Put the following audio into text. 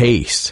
case